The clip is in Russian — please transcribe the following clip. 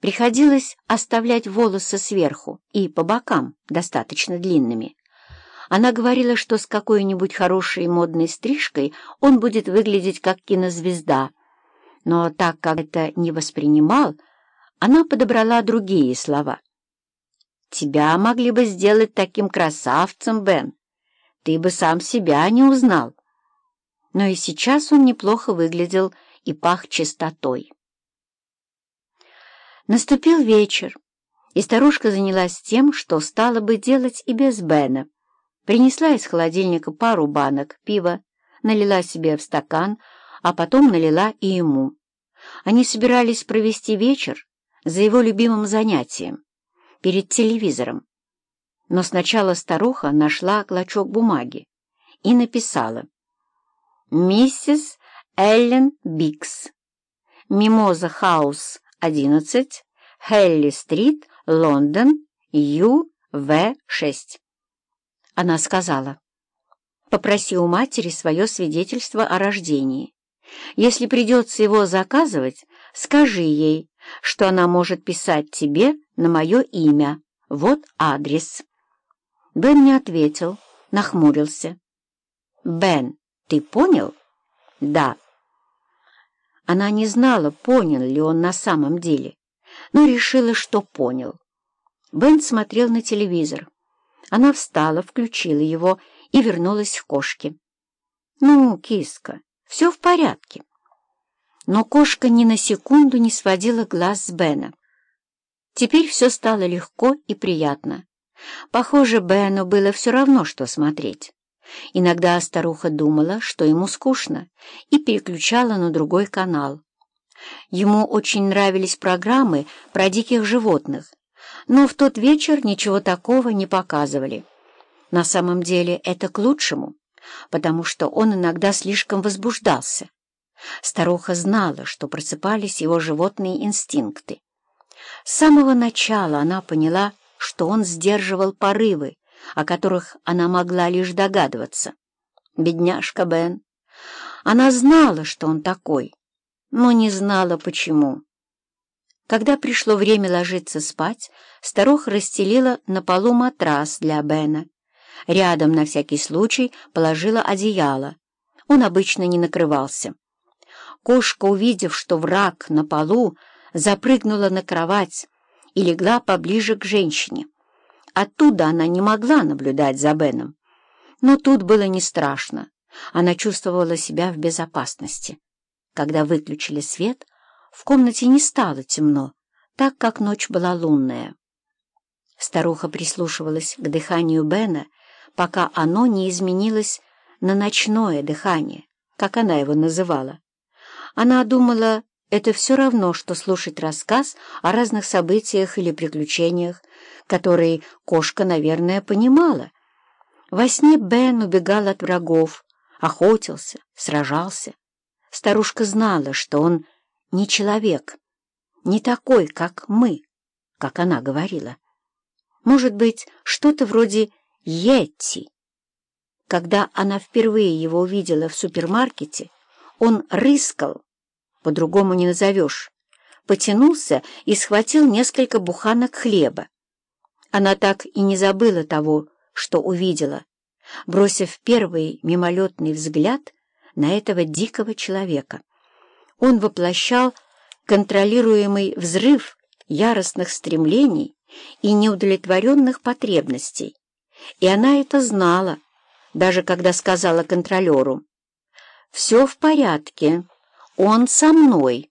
Приходилось оставлять волосы сверху и по бокам достаточно длинными. Она говорила, что с какой-нибудь хорошей модной стрижкой он будет выглядеть как кинозвезда. Но так как это не воспринимал, она подобрала другие слова. «Тебя могли бы сделать таким красавцем, Бен. Ты бы сам себя не узнал». Но и сейчас он неплохо выглядел и пах чистотой. Наступил вечер, и старушка занялась тем, что стала бы делать и без Бена. Принесла из холодильника пару банок пива, налила себе в стакан, а потом налила и ему. Они собирались провести вечер за его любимым занятием, перед телевизором. Но сначала старуха нашла клочок бумаги и написала «Миссис Эллен Бикс, Мимоза Хаус, 11, Хелли-стрит, Лондон, Ю-В-6». Она сказала, «Попроси у матери свое свидетельство о рождении. Если придется его заказывать, скажи ей, что она может писать тебе на мое имя. Вот адрес». Бен не ответил, нахмурился. «Бен, ты понял?» «Да». Она не знала, понял ли он на самом деле, но решила, что понял. Бен смотрел на телевизор. Она встала, включила его и вернулась к кошке. «Ну, киска, все в порядке». Но кошка ни на секунду не сводила глаз с Бена. Теперь все стало легко и приятно. Похоже, Бену было все равно, что смотреть. Иногда старуха думала, что ему скучно, и переключала на другой канал. Ему очень нравились программы про диких животных, но в тот вечер ничего такого не показывали. На самом деле это к лучшему, потому что он иногда слишком возбуждался. Старуха знала, что просыпались его животные инстинкты. С самого начала она поняла, что он сдерживал порывы, о которых она могла лишь догадываться. Бедняжка Бен. Она знала, что он такой, но не знала, почему. Когда пришло время ложиться спать, старуха расстелила на полу матрас для Бена. Рядом, на всякий случай, положила одеяло. Он обычно не накрывался. Кошка, увидев, что враг на полу, запрыгнула на кровать и легла поближе к женщине. Оттуда она не могла наблюдать за Беном. Но тут было не страшно. Она чувствовала себя в безопасности. Когда выключили свет, в комнате не стало темно, так как ночь была лунная. Старуха прислушивалась к дыханию Бена, пока оно не изменилось на ночное дыхание, как она его называла. Она думала, это все равно, что слушать рассказ о разных событиях или приключениях, которые кошка, наверное, понимала. Во сне Бен убегал от врагов, охотился, сражался. Старушка знала, что он не человек, не такой, как мы, как она говорила. Может быть, что-то вроде Йетти. Когда она впервые его увидела в супермаркете, он рыскал, по-другому не назовешь, потянулся и схватил несколько буханок хлеба. Она так и не забыла того, что увидела, бросив первый мимолетный взгляд на этого дикого человека. Он воплощал контролируемый взрыв яростных стремлений и неудовлетворенных потребностей. И она это знала, даже когда сказала контролеру «Все в порядке, он со мной».